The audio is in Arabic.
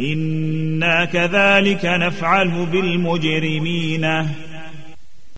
إنا كذلك نفعل بالمجرمين.